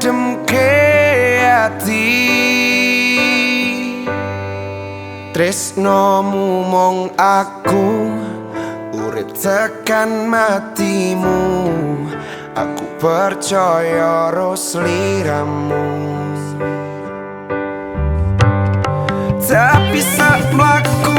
them care thee Tres mong aku Urip tekan matimu. Aku percaya rosliramu Tapi saat melakukan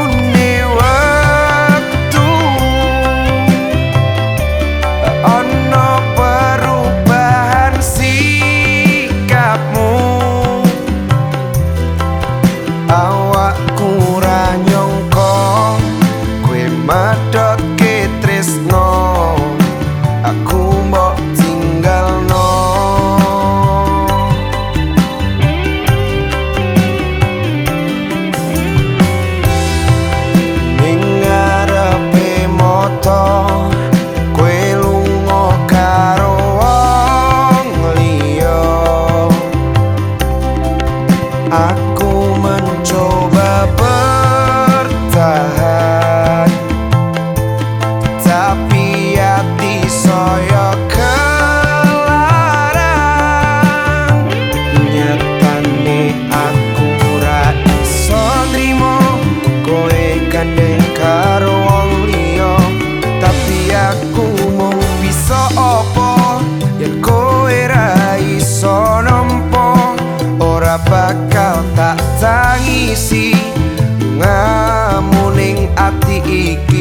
up the equal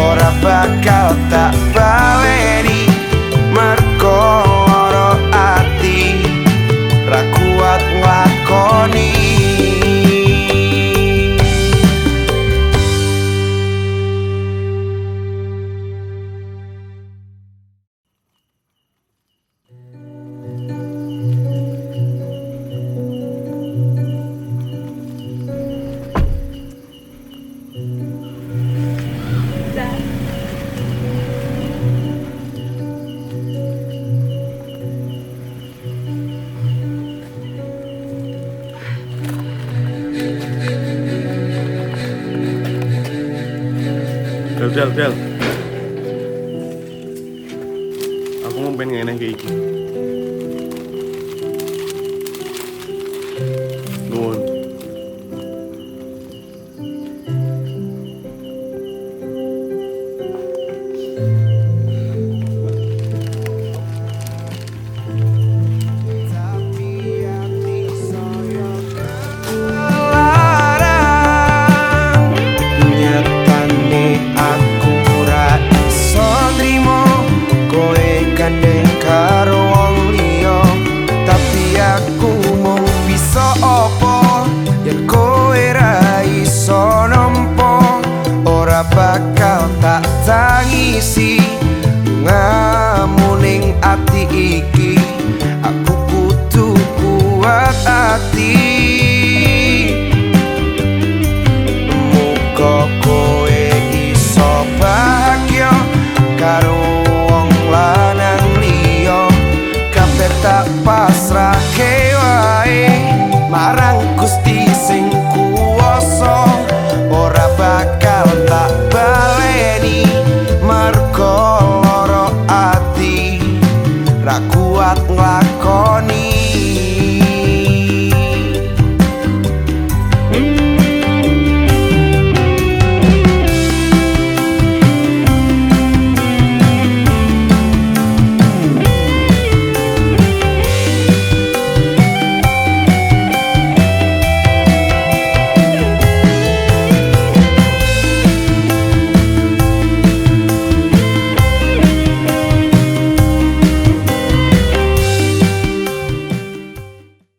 Ora pa kata pa Gel gel gel. Aku mau pengen.